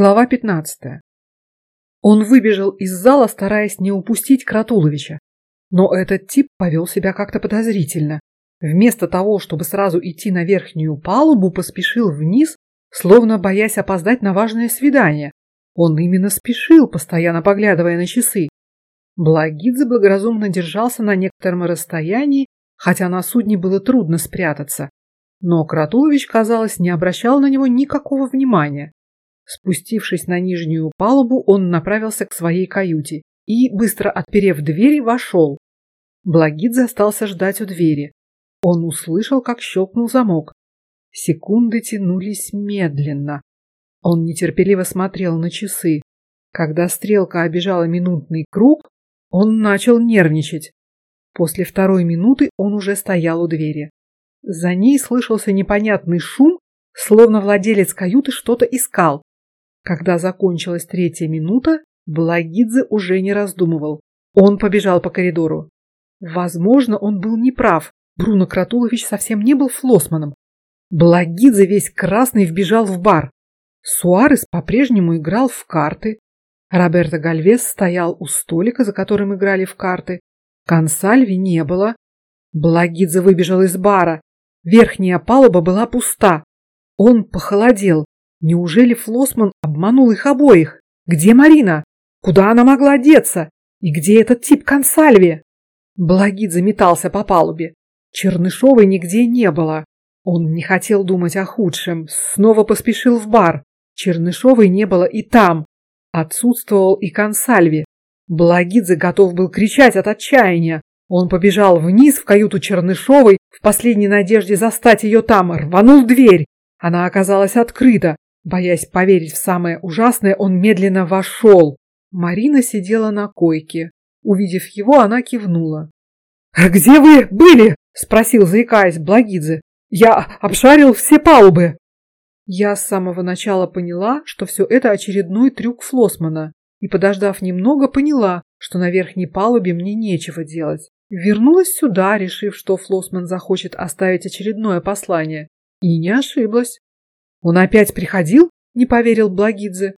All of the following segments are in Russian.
Глава 15. Он выбежал из зала, стараясь не упустить Кратуловича. Но этот тип повел себя как-то подозрительно. Вместо того, чтобы сразу идти на верхнюю палубу, поспешил вниз, словно боясь опоздать на важное свидание. Он именно спешил, постоянно поглядывая на часы. Благидзе благоразумно держался на некотором расстоянии, хотя на судне было трудно спрятаться. Но Кратулович, казалось, не обращал на него никакого внимания. Спустившись на нижнюю палубу, он направился к своей каюте и, быстро отперев двери, вошел. Благидзе остался ждать у двери. Он услышал, как щелкнул замок. Секунды тянулись медленно. Он нетерпеливо смотрел на часы. Когда стрелка обижала минутный круг, он начал нервничать. После второй минуты он уже стоял у двери. За ней слышался непонятный шум, словно владелец каюты что-то искал. Когда закончилась третья минута, Благидзе уже не раздумывал. Он побежал по коридору. Возможно, он был неправ. Бруно Кратулович совсем не был флосманом. Благидзе весь красный вбежал в бар. Суарес по-прежнему играл в карты. Роберто Гальвес стоял у столика, за которым играли в карты. Консальви не было. Благидзе выбежал из бара. Верхняя палуба была пуста. Он похолодел. Неужели Флосман обманул их обоих? Где Марина? Куда она могла деться? И где этот тип Консальви? Благид заметался по палубе. Чернышовой нигде не было. Он не хотел думать о худшем. Снова поспешил в бар. Чернышовой не было и там. Отсутствовал и Консальви. Благидзе готов был кричать от отчаяния. Он побежал вниз в каюту Чернышовой в последней надежде застать ее там, рванул дверь. Она оказалась открыта. Боясь поверить в самое ужасное, он медленно вошел. Марина сидела на койке. Увидев его, она кивнула. «Где вы были?» – спросил, заикаясь, Благидзе. «Я обшарил все палубы». Я с самого начала поняла, что все это очередной трюк Флосмана, и, подождав немного, поняла, что на верхней палубе мне нечего делать. Вернулась сюда, решив, что Флосман захочет оставить очередное послание, и не ошиблась. Он опять приходил? Не поверил Благидзе.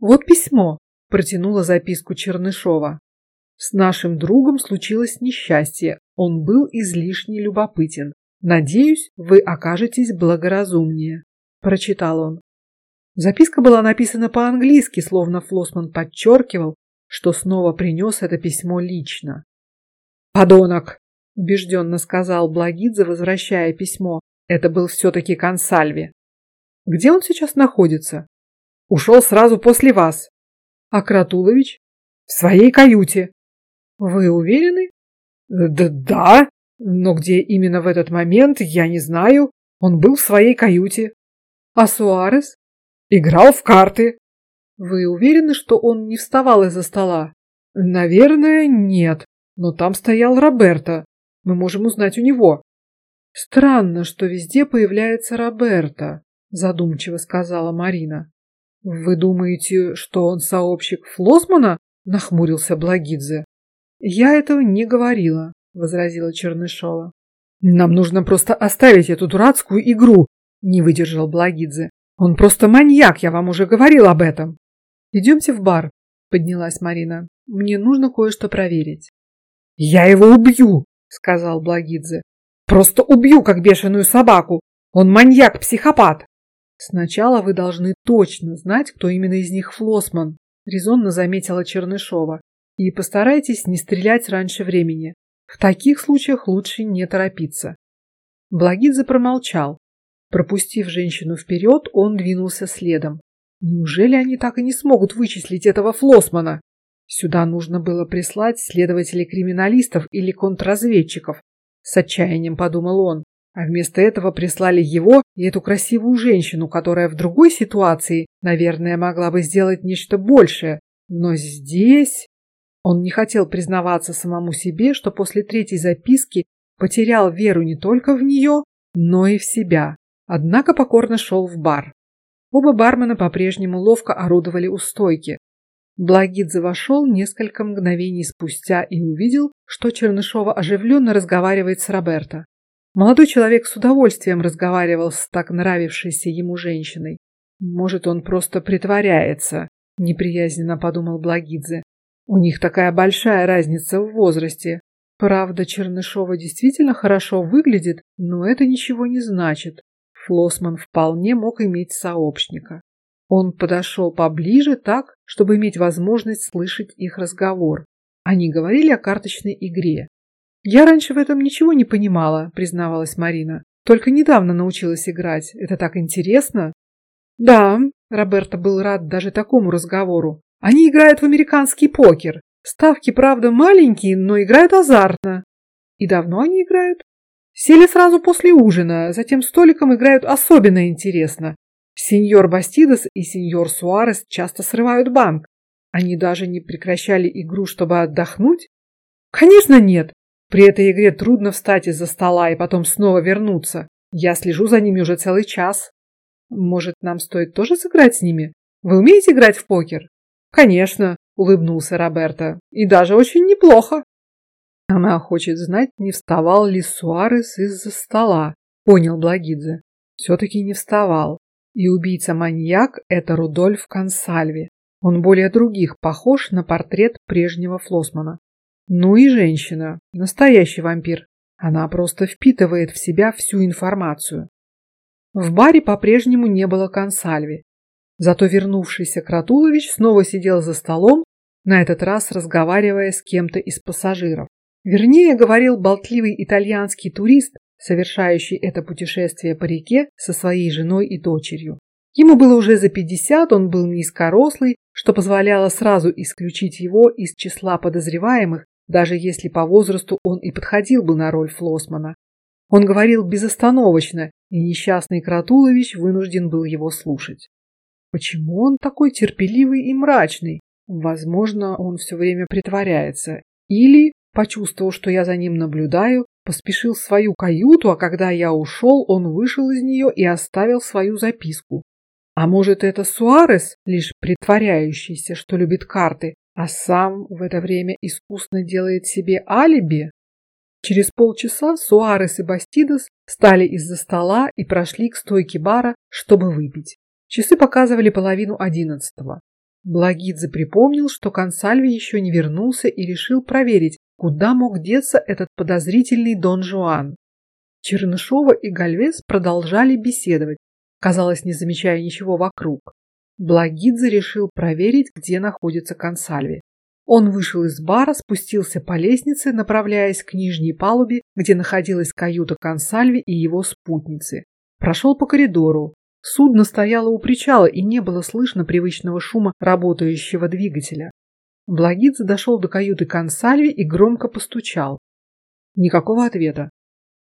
Вот письмо. Протянула записку Чернышова. С нашим другом случилось несчастье. Он был излишне любопытен. Надеюсь, вы окажетесь благоразумнее. Прочитал он. Записка была написана по-английски, словно Флосман подчеркивал, что снова принес это письмо лично. Подонок, убежденно сказал Благидзе, возвращая письмо. Это был все-таки Консальви. Где он сейчас находится? Ушел сразу после вас. А Кратулович? В своей каюте. Вы уверены? Да, да. Но где именно в этот момент, я не знаю. Он был в своей каюте. А Суарес? Играл в карты. Вы уверены, что он не вставал из-за стола? Наверное, нет. Но там стоял Роберто. Мы можем узнать у него. Странно, что везде появляется Роберто задумчиво сказала Марина. Вы думаете, что он сообщник Флосмана? нахмурился Благидзе. Я этого не говорила, возразила Чернышова. Нам нужно просто оставить эту дурацкую игру, не выдержал Благидзе. Он просто маньяк, я вам уже говорил об этом. Идемте в бар, поднялась Марина. Мне нужно кое-что проверить. Я его убью, сказал Благидзе. Просто убью, как бешеную собаку. Он маньяк-психопат. Сначала вы должны точно знать, кто именно из них Флосман, резонно заметила Чернышова. И постарайтесь не стрелять раньше времени. В таких случаях лучше не торопиться. Благидзе промолчал. Пропустив женщину вперед, он двинулся следом. Неужели они так и не смогут вычислить этого Флосмана? Сюда нужно было прислать следователей-криминалистов или контрразведчиков. С отчаянием подумал он. А вместо этого прислали его и эту красивую женщину, которая в другой ситуации, наверное, могла бы сделать нечто большее. Но здесь он не хотел признаваться самому себе, что после третьей записки потерял веру не только в нее, но и в себя. Однако покорно шел в бар. Оба бармена по-прежнему ловко орудовали у стойки. Благидзе вошел несколько мгновений спустя и увидел, что Чернышова оживленно разговаривает с Роберто. Молодой человек с удовольствием разговаривал с так нравившейся ему женщиной. Может, он просто притворяется, неприязненно подумал Благидзе. У них такая большая разница в возрасте. Правда, Чернышова действительно хорошо выглядит, но это ничего не значит. Флосман вполне мог иметь сообщника. Он подошел поближе так, чтобы иметь возможность слышать их разговор. Они говорили о карточной игре. Я раньше в этом ничего не понимала, признавалась Марина. Только недавно научилась играть. Это так интересно. Да, Роберто был рад даже такому разговору. Они играют в американский покер. Ставки, правда, маленькие, но играют азартно. И давно они играют? Сели сразу после ужина, затем столиком играют особенно интересно. Сеньор Бастидос и сеньор Суарес часто срывают банк. Они даже не прекращали игру, чтобы отдохнуть? Конечно, нет. При этой игре трудно встать из-за стола и потом снова вернуться. Я слежу за ними уже целый час. Может, нам стоит тоже сыграть с ними? Вы умеете играть в покер? Конечно, улыбнулся Роберто. И даже очень неплохо. Она хочет знать, не вставал ли Суарес из-за стола. Понял Благидзе. Все-таки не вставал. И убийца-маньяк – это Рудольф Консальви. Он более других похож на портрет прежнего Флосмана. Ну и женщина, настоящий вампир. Она просто впитывает в себя всю информацию. В баре по-прежнему не было консальви. Зато вернувшийся Кратулович снова сидел за столом, на этот раз разговаривая с кем-то из пассажиров. Вернее, говорил болтливый итальянский турист, совершающий это путешествие по реке со своей женой и дочерью. Ему было уже за пятьдесят, он был низкорослый, что позволяло сразу исключить его из числа подозреваемых, даже если по возрасту он и подходил бы на роль Флосмана. Он говорил безостановочно, и несчастный Кратулович вынужден был его слушать. Почему он такой терпеливый и мрачный? Возможно, он все время притворяется. Или, почувствовав, что я за ним наблюдаю, поспешил в свою каюту, а когда я ушел, он вышел из нее и оставил свою записку. А может, это Суарес, лишь притворяющийся, что любит карты, а сам в это время искусно делает себе алиби? Через полчаса Суарес и Бастидос встали из-за стола и прошли к стойке бара, чтобы выпить. Часы показывали половину одиннадцатого. Благидзе припомнил, что Консальви еще не вернулся и решил проверить, куда мог деться этот подозрительный Дон Жуан. Чернышова и Гальвес продолжали беседовать, казалось, не замечая ничего вокруг. Благидзе решил проверить, где находится Консальви. Он вышел из бара, спустился по лестнице, направляясь к нижней палубе, где находилась каюта Консальви и его спутницы. Прошел по коридору. Судно стояло у причала, и не было слышно привычного шума работающего двигателя. Благидзе дошел до каюты Консальви и громко постучал. Никакого ответа.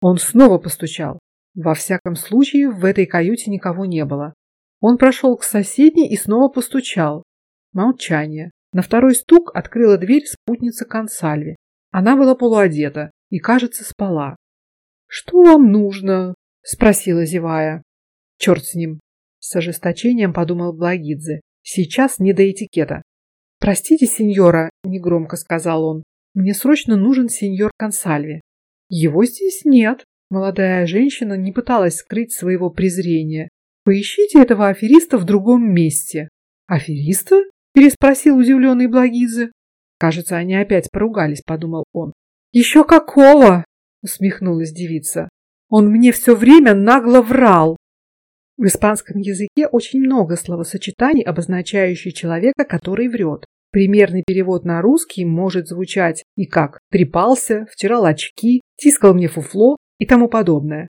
Он снова постучал. Во всяком случае, в этой каюте никого не было. Он прошел к соседней и снова постучал. Молчание. На второй стук открыла дверь спутница Консальви. Она была полуодета и, кажется, спала. «Что вам нужно?» – спросила, зевая. «Черт с ним!» – с ожесточением подумал Благидзе. «Сейчас не до этикета». «Простите, сеньора», – негромко сказал он. «Мне срочно нужен сеньор Консальви». «Его здесь нет». Молодая женщина не пыталась скрыть своего презрения. «Поищите этого афериста в другом месте». «Афериста?» переспросил удивленный Благидзе. Кажется, они опять поругались, подумал он. Еще какого? усмехнулась девица. Он мне все время нагло врал. В испанском языке очень много словосочетаний, обозначающих человека, который врет. Примерный перевод на русский может звучать и как «трепался», «втирал очки», «тискал мне фуфло» и тому подобное.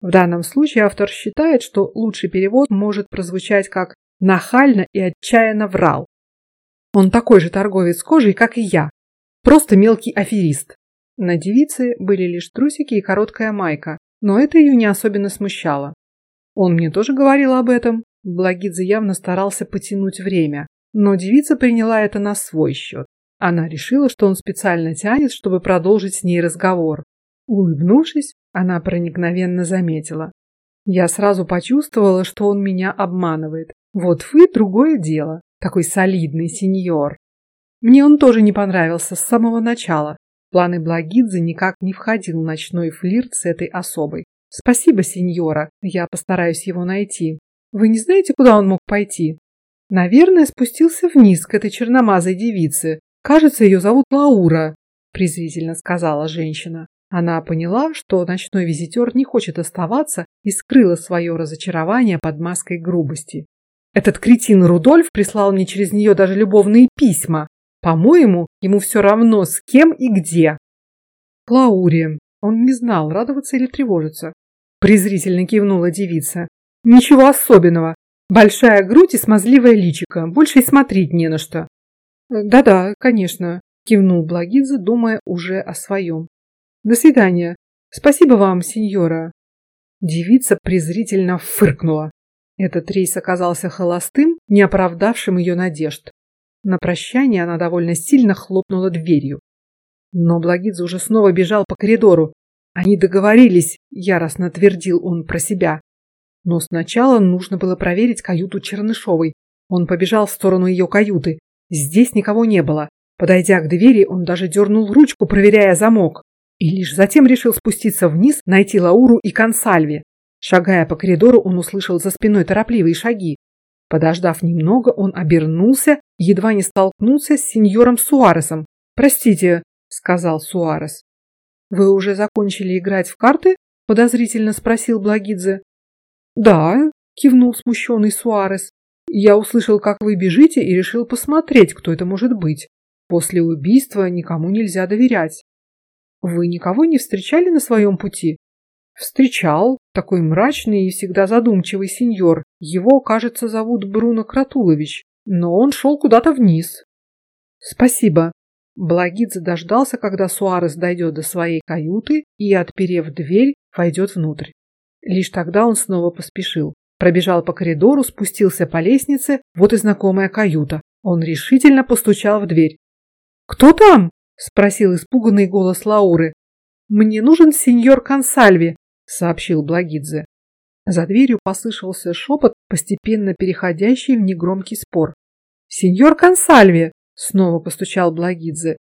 В данном случае автор считает, что лучший перевод может прозвучать как «нахально и отчаянно врал». Он такой же торговец кожей, как и я. Просто мелкий аферист. На девице были лишь трусики и короткая майка, но это ее не особенно смущало. Он мне тоже говорил об этом. Благидзе явно старался потянуть время, но девица приняла это на свой счет. Она решила, что он специально тянет, чтобы продолжить с ней разговор. Улыбнувшись, она проникновенно заметила: "Я сразу почувствовала, что он меня обманывает. Вот вы другое дело. Такой солидный сеньор. Мне он тоже не понравился с самого начала. В планы Благидзе никак не входил ночной флирт с этой особой. Спасибо, сеньора. Я постараюсь его найти. Вы не знаете, куда он мог пойти? Наверное, спустился вниз к этой черномазой девице. Кажется, ее зовут Лаура, презрительно сказала женщина. Она поняла, что ночной визитер не хочет оставаться и скрыла свое разочарование под маской грубости. Этот кретин Рудольф прислал мне через нее даже любовные письма. По-моему, ему все равно с кем и где. Клауре. Он не знал, радоваться или тревожиться. Презрительно кивнула девица. Ничего особенного. Большая грудь и смазливая личико. Больше и смотреть не на что. Да-да, конечно, кивнул Благидзе, думая уже о своем. До свидания. Спасибо вам, сеньора. Девица презрительно фыркнула. Этот рейс оказался холостым, не оправдавшим ее надежд. На прощание она довольно сильно хлопнула дверью. Но Благидзе уже снова бежал по коридору. Они договорились, яростно твердил он про себя. Но сначала нужно было проверить каюту Чернышовой. Он побежал в сторону ее каюты. Здесь никого не было. Подойдя к двери, он даже дернул ручку, проверяя замок. И лишь затем решил спуститься вниз, найти Лауру и Консальви. Шагая по коридору, он услышал за спиной торопливые шаги. Подождав немного, он обернулся, едва не столкнулся с сеньором Суаресом. «Простите», — сказал Суарес. «Вы уже закончили играть в карты?» — подозрительно спросил Благидзе. «Да», — кивнул смущенный Суарес. «Я услышал, как вы бежите, и решил посмотреть, кто это может быть. После убийства никому нельзя доверять». Вы никого не встречали на своем пути? Встречал. Такой мрачный и всегда задумчивый сеньор. Его, кажется, зовут Бруно Кратулович. Но он шел куда-то вниз. Спасибо. Благидзе дождался, когда Суарес дойдет до своей каюты и, отперев дверь, войдет внутрь. Лишь тогда он снова поспешил. Пробежал по коридору, спустился по лестнице, вот и знакомая каюта. Он решительно постучал в дверь. «Кто там?» Спросил испуганный голос Лауры. Мне нужен сеньор Консальви, сообщил Благидзе. За дверью послышался шепот, постепенно переходящий в негромкий спор. Сеньор Консальви, снова постучал Благидзе.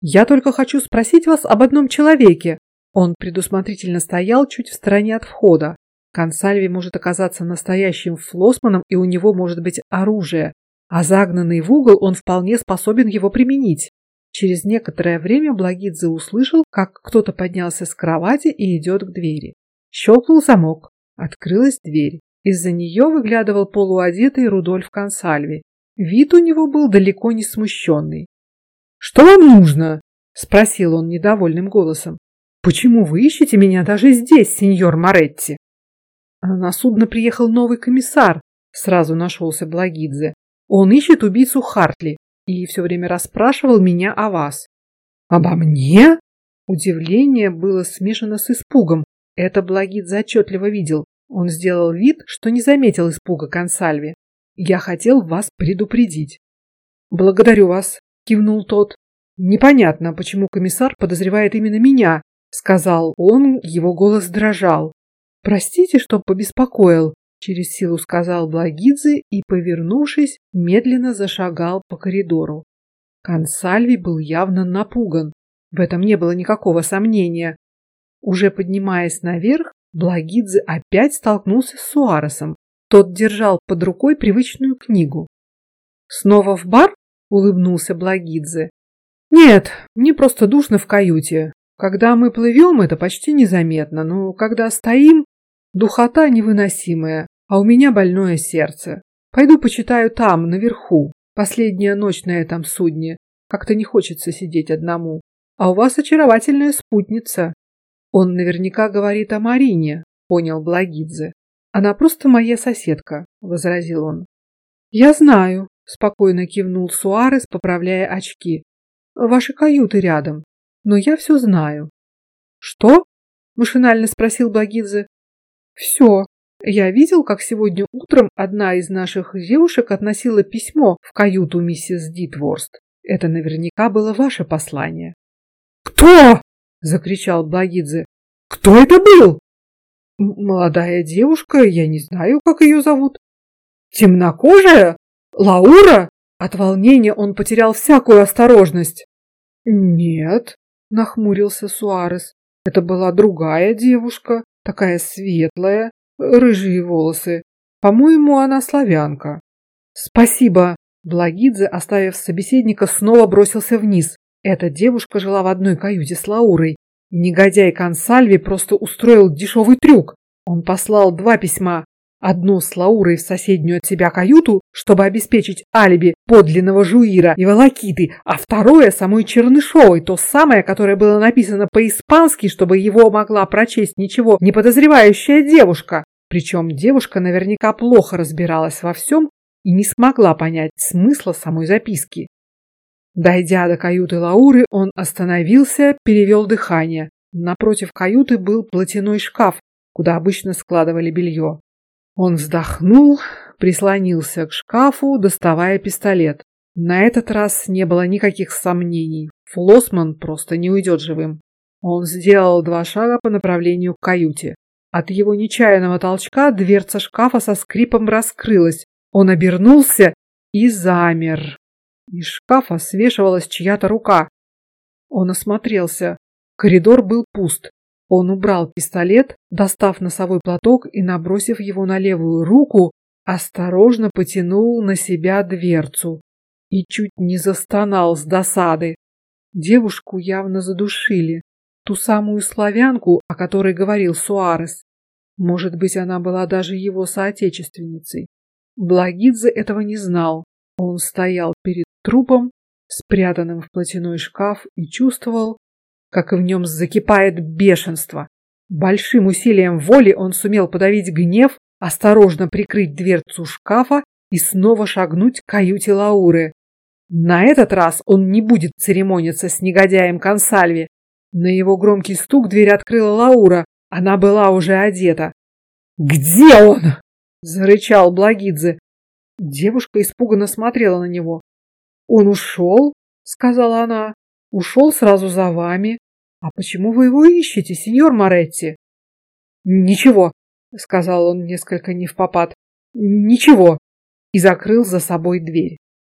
Я только хочу спросить вас об одном человеке. Он предусмотрительно стоял чуть в стороне от входа. Консальви может оказаться настоящим флосманом, и у него может быть оружие, а загнанный в угол он вполне способен его применить. Через некоторое время Благидзе услышал, как кто-то поднялся с кровати и идет к двери. Щелкнул замок. Открылась дверь. Из-за нее выглядывал полуодетый Рудольф Консальви. Вид у него был далеко не смущенный. «Что вам нужно?» – спросил он недовольным голосом. «Почему вы ищете меня даже здесь, сеньор Моретти?» На судно приехал новый комиссар, сразу нашелся Благидзе. Он ищет убийцу Хартли и все время расспрашивал меня о вас. Обо мне? Удивление было смешано с испугом. Это Благид отчетливо видел. Он сделал вид, что не заметил испуга Консальви. Я хотел вас предупредить. Благодарю вас, кивнул тот. Непонятно, почему комиссар подозревает именно меня, сказал он, его голос дрожал. Простите, что побеспокоил через силу сказал Благидзе и, повернувшись, медленно зашагал по коридору. Консальви был явно напуган. В этом не было никакого сомнения. Уже поднимаясь наверх, Благидзе опять столкнулся с Суаресом. Тот держал под рукой привычную книгу. Снова в бар? улыбнулся Благидзе. Нет, мне просто душно в каюте. Когда мы плывем, это почти незаметно, но когда стоим, духота невыносимая. А у меня больное сердце. Пойду почитаю там, наверху. Последняя ночь на этом судне. Как-то не хочется сидеть одному. А у вас очаровательная спутница. Он наверняка говорит о Марине, понял Благидзе. Она просто моя соседка, возразил он. Я знаю, спокойно кивнул Суарес, поправляя очки. Ваши каюты рядом, но я все знаю. Что? машинально спросил Благидзе. Все, я видел, как сегодня утром одна из наших девушек относила письмо в каюту миссис Дитворст. Это наверняка было ваше послание. Кто? закричал Благидзе. Кто это был? Молодая девушка, я не знаю, как ее зовут. Темнокожая? Лаура? От волнения он потерял всякую осторожность. Нет, нахмурился Суарес. Это была другая девушка, такая светлая, рыжие волосы. По-моему, она славянка. Спасибо. Благидзе, оставив собеседника, снова бросился вниз. Эта девушка жила в одной каюте с Лаурой. Негодяй Консальви просто устроил дешевый трюк. Он послал два письма. Одно с Лаурой в соседнюю от себя каюту, чтобы обеспечить алиби подлинного Жуира и Волокиты, а второе самой Чернышовой, то самое, которое было написано по-испански, чтобы его могла прочесть ничего не подозревающая девушка. Причем девушка наверняка плохо разбиралась во всем и не смогла понять смысла самой записки. Дойдя до каюты Лауры, он остановился, перевел дыхание. Напротив каюты был платяной шкаф, куда обычно складывали белье. Он вздохнул, прислонился к шкафу, доставая пистолет. На этот раз не было никаких сомнений. Флосман просто не уйдет живым. Он сделал два шага по направлению к каюте. От его нечаянного толчка дверца шкафа со скрипом раскрылась. Он обернулся и замер. Из шкафа свешивалась чья-то рука. Он осмотрелся. Коридор был пуст. Он убрал пистолет, достав носовой платок и, набросив его на левую руку, осторожно потянул на себя дверцу и чуть не застонал с досады. Девушку явно задушили, ту самую славянку, о которой говорил Суарес. Может быть, она была даже его соотечественницей. Благидзе этого не знал. Он стоял перед трупом, спрятанным в платяной шкаф, и чувствовал, как в нем закипает бешенство. Большим усилием воли он сумел подавить гнев, осторожно прикрыть дверцу шкафа и снова шагнуть к каюте Лауры. На этот раз он не будет церемониться с негодяем Консальви. На его громкий стук дверь открыла Лаура. Она была уже одета. «Где он?» – зарычал Благидзе. Девушка испуганно смотрела на него. «Он ушел?» – сказала она. Ушел сразу за вами. А почему вы его ищете, сеньор Моретти? Ничего, сказал он несколько не в попад. Ничего. И закрыл за собой дверь.